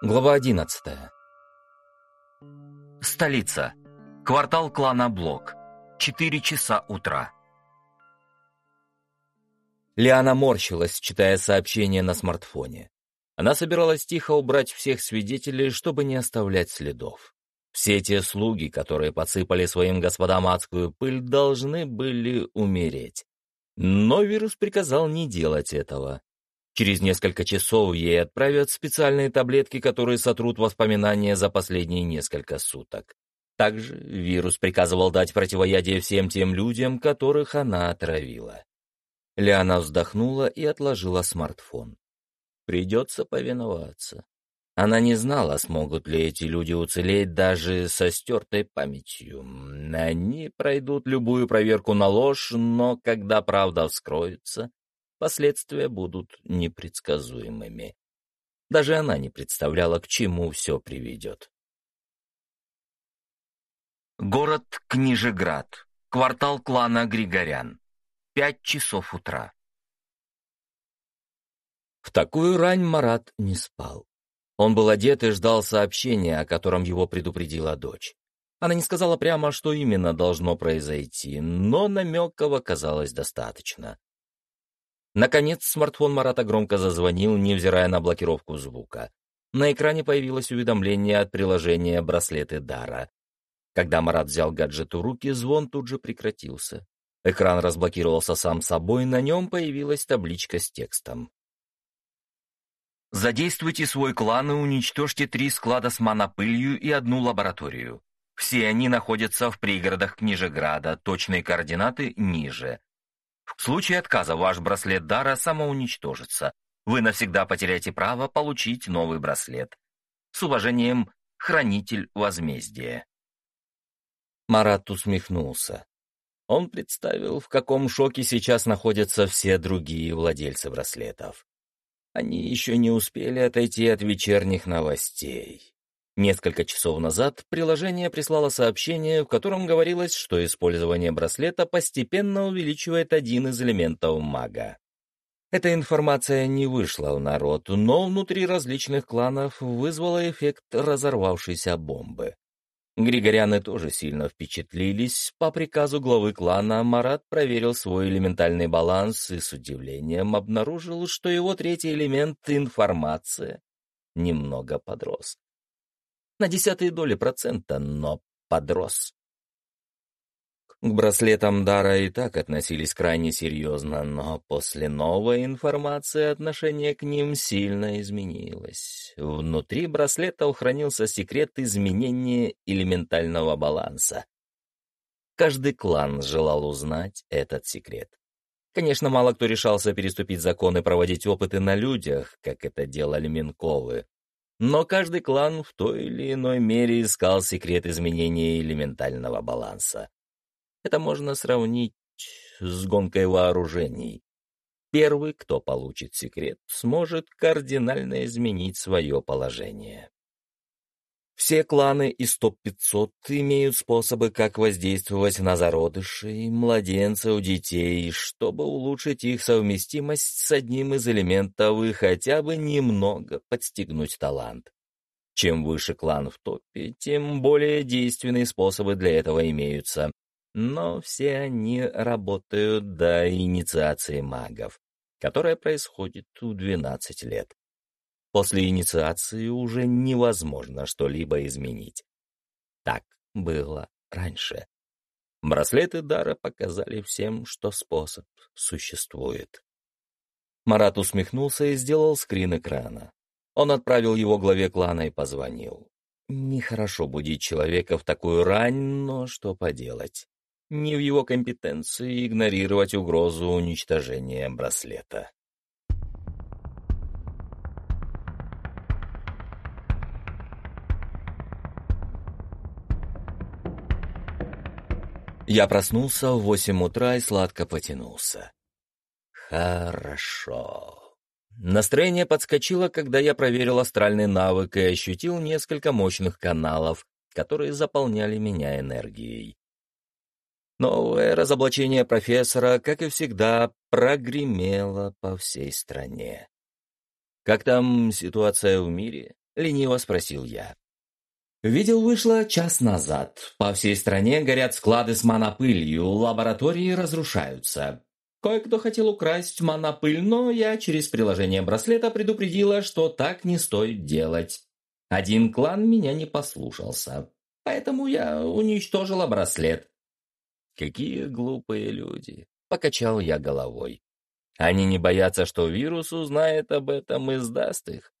Глава 11. Столица. Квартал клана Блок. Четыре часа утра. Лиана морщилась, читая сообщение на смартфоне. Она собиралась тихо убрать всех свидетелей, чтобы не оставлять следов. Все те слуги, которые подсыпали своим господам адскую пыль, должны были умереть. Но вирус приказал не делать этого. Через несколько часов ей отправят специальные таблетки, которые сотрут воспоминания за последние несколько суток. Также вирус приказывал дать противоядие всем тем людям, которых она отравила. Лиана вздохнула и отложила смартфон. Придется повиноваться. Она не знала, смогут ли эти люди уцелеть даже со стертой памятью. Они пройдут любую проверку на ложь, но когда правда вскроется, последствия будут непредсказуемыми. Даже она не представляла, к чему все приведет. Город Книжеград. Квартал клана Григорян. Пять часов утра. В такую рань Марат не спал. Он был одет и ждал сообщения, о котором его предупредила дочь. Она не сказала прямо, что именно должно произойти, но намеков оказалось достаточно. Наконец смартфон Марата громко зазвонил, невзирая на блокировку звука. На экране появилось уведомление от приложения «Браслеты Дара». Когда Марат взял гаджет в руки, звон тут же прекратился. Экран разблокировался сам собой, на нем появилась табличка с текстом. Задействуйте свой клан и уничтожьте три склада с монопылью и одну лабораторию. Все они находятся в пригородах Книжеграда, точные координаты ниже. В случае отказа ваш браслет дара самоуничтожится. Вы навсегда потеряете право получить новый браслет. С уважением, Хранитель Возмездия. Марат усмехнулся. Он представил, в каком шоке сейчас находятся все другие владельцы браслетов. Они еще не успели отойти от вечерних новостей. Несколько часов назад приложение прислало сообщение, в котором говорилось, что использование браслета постепенно увеличивает один из элементов мага. Эта информация не вышла в народ, но внутри различных кланов вызвала эффект разорвавшейся бомбы. Григоряны тоже сильно впечатлились. По приказу главы клана Марат проверил свой элементальный баланс и с удивлением обнаружил, что его третий элемент — информация — немного подрос на десятые доли процента, но подрос. К браслетам Дара и так относились крайне серьезно, но после новой информации отношение к ним сильно изменилось. Внутри браслета хранился секрет изменения элементального баланса. Каждый клан желал узнать этот секрет. Конечно, мало кто решался переступить закон и проводить опыты на людях, как это делали Минковы, но каждый клан в той или иной мере искал секрет изменения элементального баланса. Это можно сравнить с гонкой вооружений. Первый, кто получит секрет, сможет кардинально изменить свое положение. Все кланы из топ-500 имеют способы, как воздействовать на зародышей, младенцев, детей, чтобы улучшить их совместимость с одним из элементов и хотя бы немного подстегнуть талант. Чем выше клан в топе, тем более действенные способы для этого имеются. Но все они работают до инициации магов, которая происходит в 12 лет. После инициации уже невозможно что-либо изменить. Так было раньше. Браслеты Дара показали всем, что способ существует. Марат усмехнулся и сделал скрин экрана. Он отправил его главе клана и позвонил. Нехорошо будить человека в такую рань, но что поделать. Не в его компетенции игнорировать угрозу уничтожения браслета. Я проснулся в восемь утра и сладко потянулся. Хорошо. Настроение подскочило, когда я проверил астральный навык и ощутил несколько мощных каналов, которые заполняли меня энергией. Новое разоблачение профессора, как и всегда, прогремело по всей стране. Как там ситуация в мире? лениво спросил я. Видео вышло час назад. По всей стране горят склады с монопылью, лаборатории разрушаются. Кое-кто хотел украсть монопыль, но я через приложение браслета предупредила, что так не стоит делать. Один клан меня не послушался, поэтому я уничтожила браслет. Какие глупые люди, покачал я головой. Они не боятся, что вирус узнает об этом и сдаст их.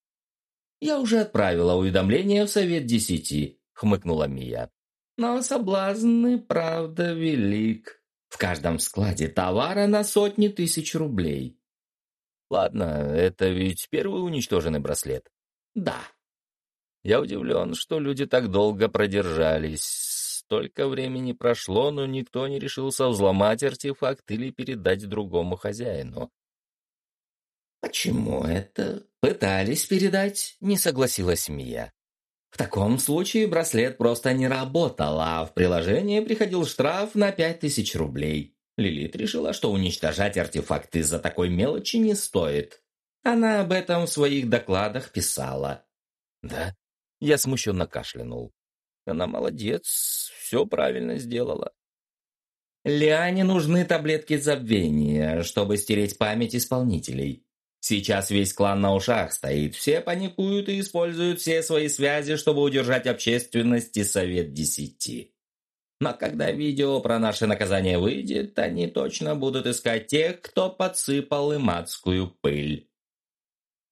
«Я уже отправила уведомление в Совет Десяти», — хмыкнула Мия. «Но соблазн правда велик. В каждом складе товара на сотни тысяч рублей». «Ладно, это ведь первый уничтоженный браслет». «Да». Я удивлен, что люди так долго продержались. Столько времени прошло, но никто не решился взломать артефакт или передать другому хозяину. «Почему это?» «Пытались передать», — не согласилась Мия. В таком случае браслет просто не работал, а в приложение приходил штраф на пять тысяч рублей. Лилит решила, что уничтожать артефакты за такой мелочи не стоит. Она об этом в своих докладах писала. «Да?» Я смущенно кашлянул. Она молодец, все правильно сделала. Лиане нужны таблетки забвения, чтобы стереть память исполнителей. Сейчас весь клан на ушах стоит, все паникуют и используют все свои связи, чтобы удержать общественность и совет десяти. Но когда видео про наше наказание выйдет, они точно будут искать тех, кто подсыпал им адскую пыль.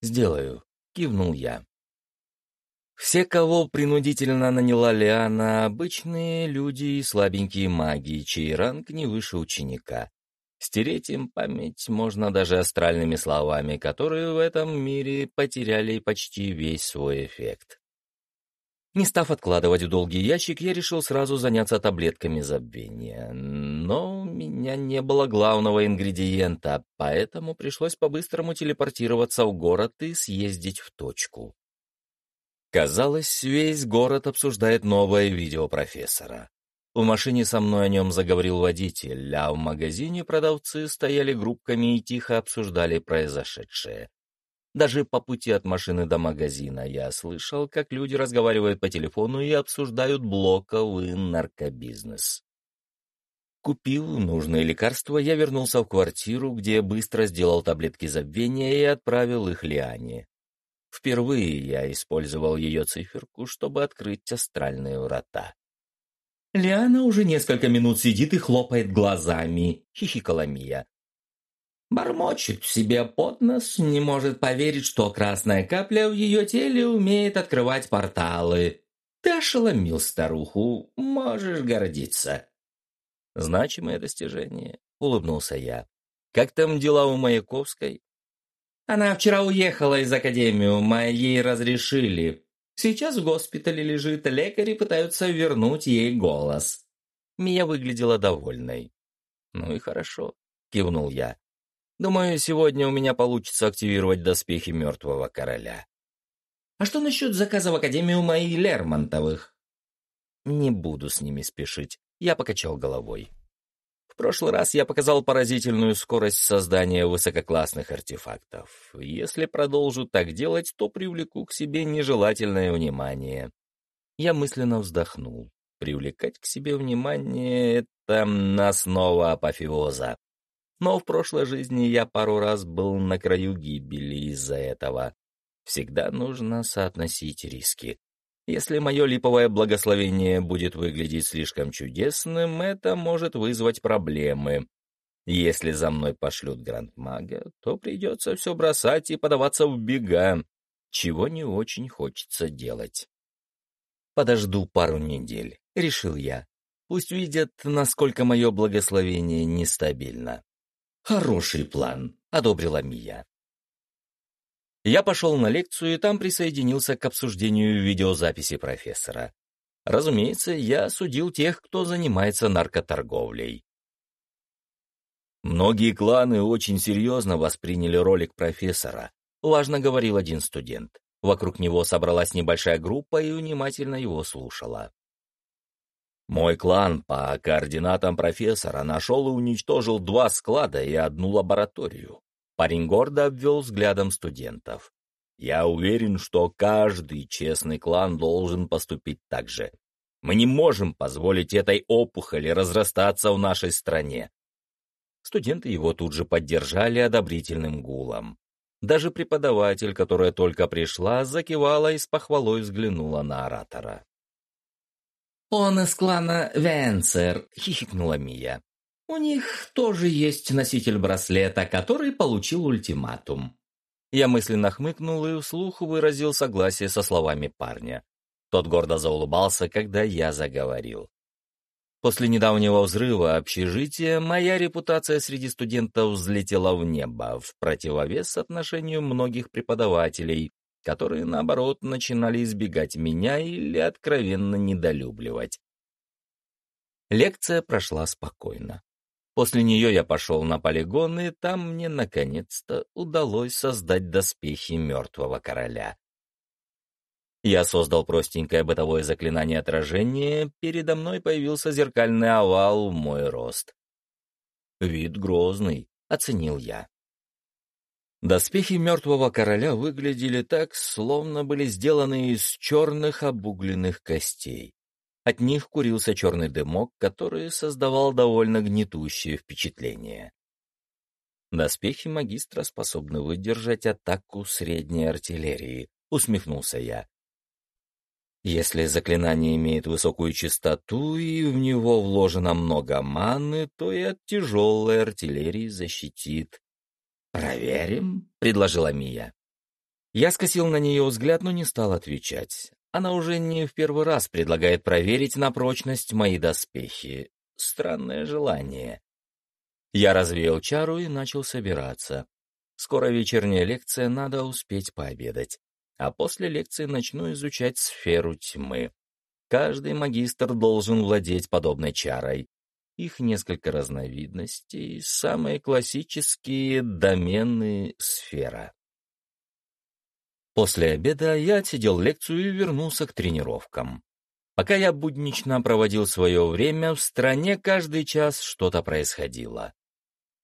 «Сделаю», — кивнул я. Все, кого принудительно наняла Лиана, обычные люди и слабенькие маги, чей ранг не выше ученика. Стереть им память можно даже астральными словами, которые в этом мире потеряли почти весь свой эффект. Не став откладывать в долгий ящик, я решил сразу заняться таблетками забвения. Но у меня не было главного ингредиента, поэтому пришлось по-быстрому телепортироваться в город и съездить в точку. Казалось, весь город обсуждает новое видео профессора. В машине со мной о нем заговорил водитель, а в магазине продавцы стояли группками и тихо обсуждали произошедшее. Даже по пути от машины до магазина я слышал, как люди разговаривают по телефону и обсуждают блоковый наркобизнес. Купив нужные лекарства, я вернулся в квартиру, где быстро сделал таблетки забвения и отправил их Лиане. Впервые я использовал ее циферку, чтобы открыть астральные врата. Лиана уже несколько минут сидит и хлопает глазами, хихикала Мия. Бормочет себе под нос, не может поверить, что красная капля в ее теле умеет открывать порталы. Ты ошеломил старуху, можешь гордиться. Значимое достижение, улыбнулся я. Как там дела у Маяковской? Она вчера уехала из академии, моей разрешили. Сейчас в госпитале лежит, лекари пытаются вернуть ей голос. Мия выглядела довольной. «Ну и хорошо», — кивнул я. «Думаю, сегодня у меня получится активировать доспехи мертвого короля». «А что насчет заказа в Академию моих Лермонтовых?» «Не буду с ними спешить», — я покачал головой. В прошлый раз я показал поразительную скорость создания высококлассных артефактов. Если продолжу так делать, то привлеку к себе нежелательное внимание. Я мысленно вздохнул. Привлекать к себе внимание — это основа апофеоза. Но в прошлой жизни я пару раз был на краю гибели из-за этого. Всегда нужно соотносить риски. Если мое липовое благословение будет выглядеть слишком чудесным, это может вызвать проблемы. Если за мной пошлют грандмага, то придется все бросать и подаваться в бега, чего не очень хочется делать. Подожду пару недель, решил я. Пусть видят, насколько мое благословение нестабильно. Хороший план, одобрила Мия. Я пошел на лекцию и там присоединился к обсуждению видеозаписи профессора. Разумеется, я судил тех, кто занимается наркоторговлей. Многие кланы очень серьезно восприняли ролик профессора, важно говорил один студент. Вокруг него собралась небольшая группа и внимательно его слушала. Мой клан по координатам профессора нашел и уничтожил два склада и одну лабораторию. Парень гордо обвел взглядом студентов. Я уверен, что каждый честный клан должен поступить так же. Мы не можем позволить этой опухоли разрастаться в нашей стране. Студенты его тут же поддержали одобрительным гулом. Даже преподаватель, которая только пришла, закивала и с похвалой взглянула на оратора. «Он из клана Венцер», — хихикнула Мия. «У них тоже есть носитель браслета, который получил ультиматум». Я мысленно хмыкнул и вслух выразил согласие со словами парня. Тот гордо заулыбался, когда я заговорил. После недавнего взрыва общежития моя репутация среди студентов взлетела в небо, в противовес отношению многих преподавателей, которые, наоборот, начинали избегать меня или откровенно недолюбливать. Лекция прошла спокойно. После нее я пошел на полигон, и там мне, наконец-то, удалось создать доспехи мертвого короля. Я создал простенькое бытовое заклинание отражения, передо мной появился зеркальный овал в мой рост. Вид грозный, оценил я. Доспехи мертвого короля выглядели так, словно были сделаны из черных обугленных костей. От них курился черный дымок, который создавал довольно гнетущее впечатление. Доспехи магистра способны выдержать атаку средней артиллерии, усмехнулся я. Если заклинание имеет высокую частоту и в него вложено много маны, то и от тяжелой артиллерии защитит. «Проверим?» — предложила Мия. Я скосил на нее взгляд, но не стал отвечать. Она уже не в первый раз предлагает проверить на прочность мои доспехи. Странное желание. Я развеял чару и начал собираться. Скоро вечерняя лекция, надо успеть пообедать а после лекции начну изучать сферу тьмы. Каждый магистр должен владеть подобной чарой. Их несколько разновидностей, самые классические домены сфера. После обеда я отсидел лекцию и вернулся к тренировкам. Пока я буднично проводил свое время, в стране каждый час что-то происходило.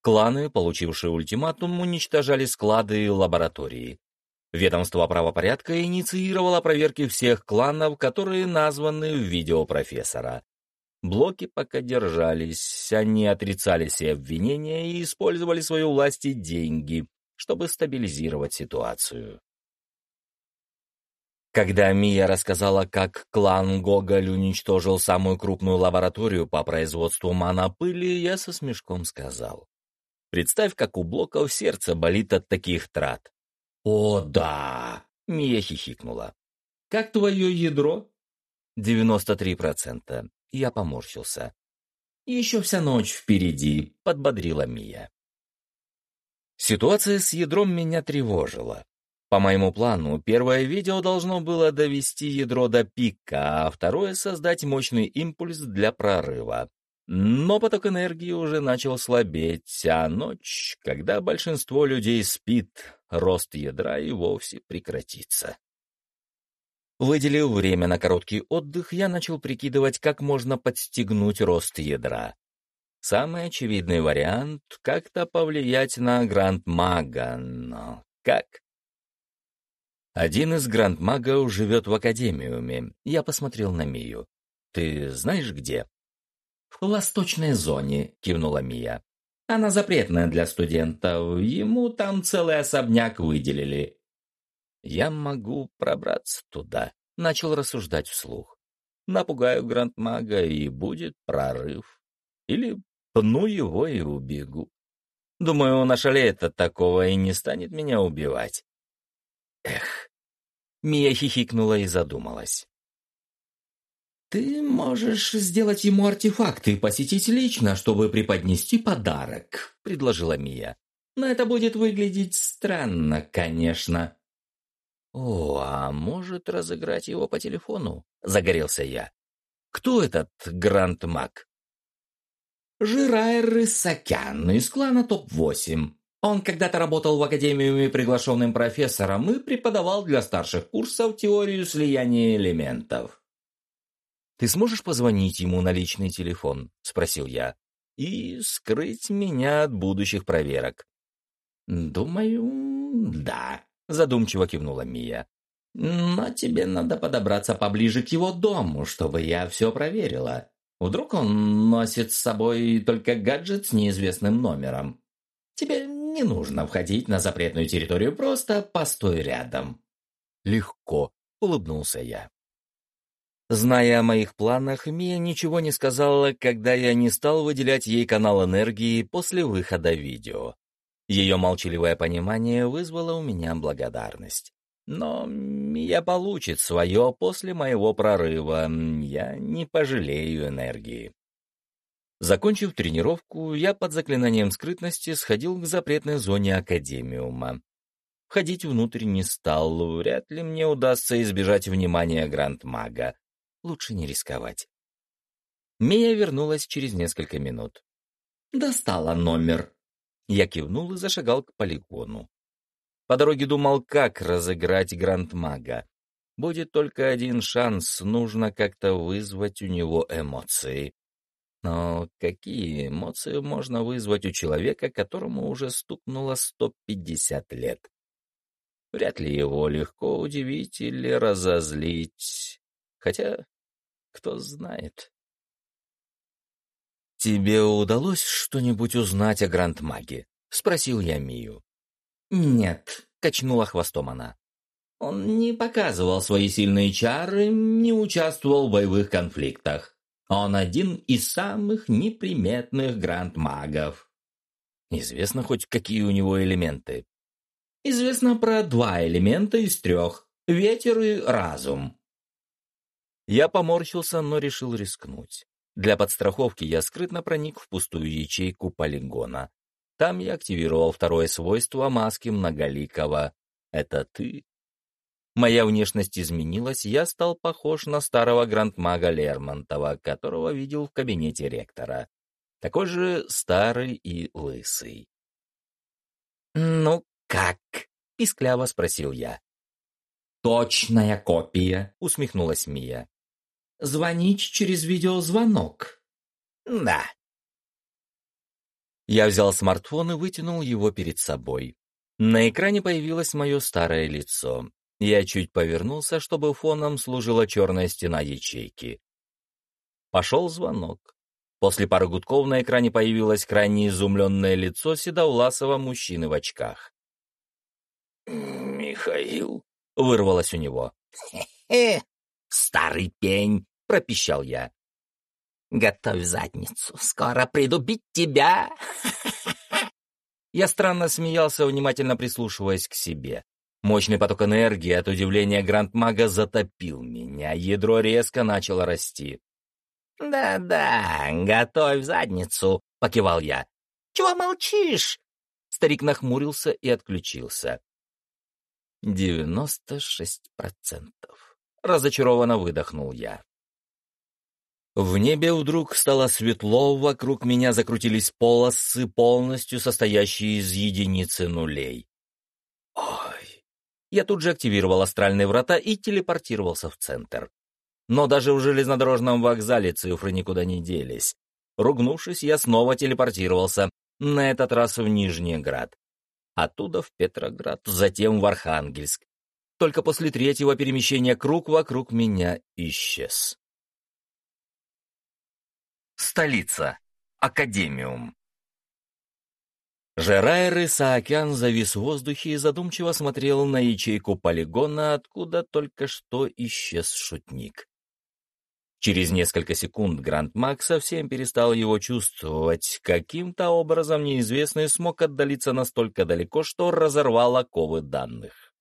Кланы, получившие ультиматум, уничтожали склады и лаборатории. Ведомство правопорядка инициировало проверки всех кланов, которые названы в видео профессора. Блоки пока держались, они отрицали все обвинения и использовали свою власть и деньги, чтобы стабилизировать ситуацию. Когда Мия рассказала, как клан Гоголь уничтожил самую крупную лабораторию по производству монопыли, я со смешком сказал. Представь, как у блоков сердце болит от таких трат. «О, да!» — Мия хихикнула. «Как твое ядро?» «Девяносто три процента». Я поморщился. «Еще вся ночь впереди», — подбодрила Мия. Ситуация с ядром меня тревожила. По моему плану, первое видео должно было довести ядро до пика, а второе — создать мощный импульс для прорыва. Но поток энергии уже начал слабеть, а ночь, когда большинство людей спит, рост ядра и вовсе прекратится. Выделив время на короткий отдых, я начал прикидывать, как можно подстегнуть рост ядра. Самый очевидный вариант — как-то повлиять на Гранд-Мага, но как? Один из Гранд-Магов живет в Академиуме. Я посмотрел на Мию. «Ты знаешь, где?» «В восточной зоне», — кивнула Мия. «Она запретная для студентов, ему там целый особняк выделили». «Я могу пробраться туда», — начал рассуждать вслух. «Напугаю Грандмага, и будет прорыв. Или пну его и убегу. Думаю, он ошалеет от такого и не станет меня убивать». «Эх!» Мия хихикнула и задумалась. «Ты можешь сделать ему артефакт и посетить лично, чтобы преподнести подарок», — предложила Мия. «Но это будет выглядеть странно, конечно». «О, а может разыграть его по телефону?» — загорелся я. «Кто этот Гранд Мак?» «Жирайр Исакян из клана ТОП-8. Он когда-то работал в академиуме приглашенным профессором и преподавал для старших курсов теорию слияния элементов». «Ты сможешь позвонить ему на личный телефон?» — спросил я. «И скрыть меня от будущих проверок». «Думаю, да», — задумчиво кивнула Мия. «Но тебе надо подобраться поближе к его дому, чтобы я все проверила. Вдруг он носит с собой только гаджет с неизвестным номером. Тебе не нужно входить на запретную территорию, просто постой рядом». «Легко», — улыбнулся я. Зная о моих планах, Мия ничего не сказала, когда я не стал выделять ей канал энергии после выхода видео. Ее молчаливое понимание вызвало у меня благодарность. Но Мия получит свое после моего прорыва, я не пожалею энергии. Закончив тренировку, я под заклинанием скрытности сходил к запретной зоне Академиума. Входить внутрь не стал, вряд ли мне удастся избежать внимания Гранд-мага. Лучше не рисковать. Мия вернулась через несколько минут. «Достала номер». Я кивнул и зашагал к полигону. По дороге думал, как разыграть Гранд-мага. Будет только один шанс, нужно как-то вызвать у него эмоции. Но какие эмоции можно вызвать у человека, которому уже стукнуло 150 лет? Вряд ли его легко удивить или разозлить. Хотя, кто знает. «Тебе удалось что-нибудь узнать о Гранд-маге?» — спросил я Мию. «Нет», — качнула хвостом она. «Он не показывал свои сильные чары, не участвовал в боевых конфликтах. Он один из самых неприметных гранд-магов». «Известно хоть, какие у него элементы?» «Известно про два элемента из трех — ветер и разум». Я поморщился, но решил рискнуть. Для подстраховки я скрытно проник в пустую ячейку полигона. Там я активировал второе свойство маски многоликого. Это ты. Моя внешность изменилась, я стал похож на старого грандмага Лермонтова, которого видел в кабинете ректора. Такой же старый и лысый. «Ну как?» — пискляво спросил я. «Точная копия», — усмехнулась Мия. «Звонить через видеозвонок». «Да, я взял смартфон и вытянул его перед собой. На экране появилось мое старое лицо. Я чуть повернулся, чтобы фоном служила черная стена ячейки. Пошел звонок. После пары гудков на экране появилось крайне изумленное лицо седовласого мужчины в очках. «Михаил?» — вырвалось у него. «Хе-хе! Старый пень!» — пропищал я. Готовь задницу, скоро приду бить тебя. Я странно смеялся, внимательно прислушиваясь к себе. Мощный поток энергии от удивления Гранд-мага затопил меня, ядро резко начало расти. «Да-да, готовь задницу», — покивал я. «Чего молчишь?» Старик нахмурился и отключился. «Девяносто шесть процентов», — разочарованно выдохнул я. В небе вдруг стало светло, вокруг меня закрутились полосы, полностью состоящие из единицы нулей. Я тут же активировал астральные врата и телепортировался в центр. Но даже в железнодорожном вокзале цифры никуда не делись. Ругнувшись, я снова телепортировался, на этот раз в Нижний Град. Оттуда в Петроград, затем в Архангельск. Только после третьего перемещения круг вокруг меня исчез. Столица. Академиум. Жерайр Исаакян завис в воздухе и задумчиво смотрел на ячейку полигона, откуда только что исчез шутник. Через несколько секунд Гранд Мак совсем перестал его чувствовать. Каким-то образом неизвестный смог отдалиться настолько далеко, что разорвал оковы данных.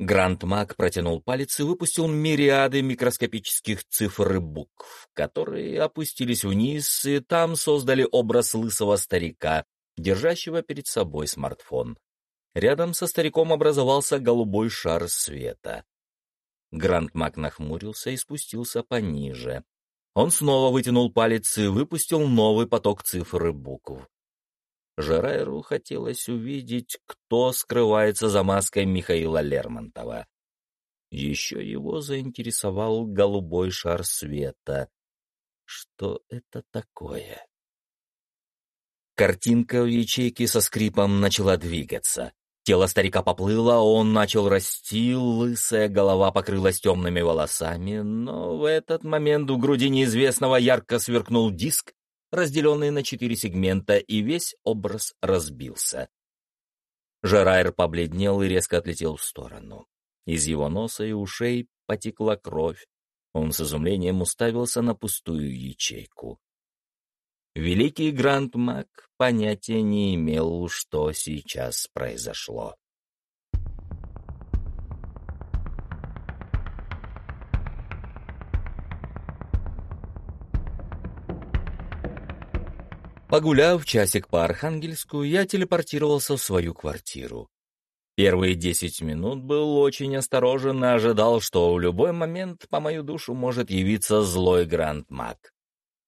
Гранд Мак протянул палец и выпустил мириады микроскопических цифр и букв, которые опустились вниз и там создали образ лысого старика, держащего перед собой смартфон. Рядом со стариком образовался голубой шар света. Гранд Мак нахмурился и спустился пониже. Он снова вытянул палец и выпустил новый поток цифр и букв. Жерайру хотелось увидеть, кто скрывается за маской Михаила Лермонтова. Еще его заинтересовал голубой шар света. Что это такое? Картинка в ячейке со скрипом начала двигаться. Тело старика поплыло, он начал расти, лысая голова покрылась темными волосами, но в этот момент в груди неизвестного ярко сверкнул диск, разделенный на четыре сегмента, и весь образ разбился. Жерайр побледнел и резко отлетел в сторону. Из его носа и ушей потекла кровь. Он с изумлением уставился на пустую ячейку. Великий Гранд-Мак понятия не имел, что сейчас произошло. Погуляв часик по Архангельску, я телепортировался в свою квартиру. Первые десять минут был очень осторожен и ожидал, что в любой момент по мою душу может явиться злой Гранд-Мак.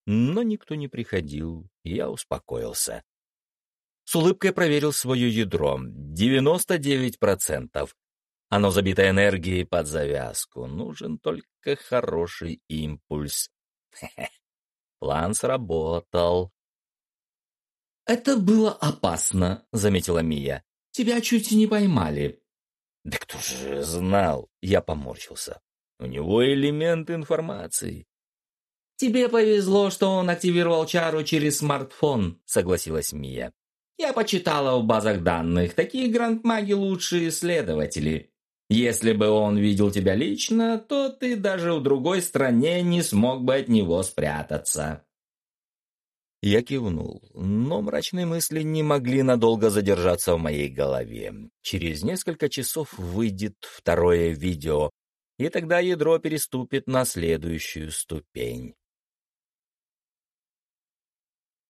Но никто не приходил, я успокоился. С улыбкой проверил свое ядро. 99%. Оно забито энергией под завязку. Нужен только хороший импульс. План сработал. «Это было опасно», — заметила Мия. «Тебя чуть не поймали». «Да кто же знал?» — я поморщился. «У него элемент информации. «Тебе повезло, что он активировал чару через смартфон», — согласилась Мия. «Я почитала в базах данных, такие грандмаги лучшие исследователи. Если бы он видел тебя лично, то ты даже в другой стране не смог бы от него спрятаться». Я кивнул, но мрачные мысли не могли надолго задержаться в моей голове. Через несколько часов выйдет второе видео, и тогда ядро переступит на следующую ступень.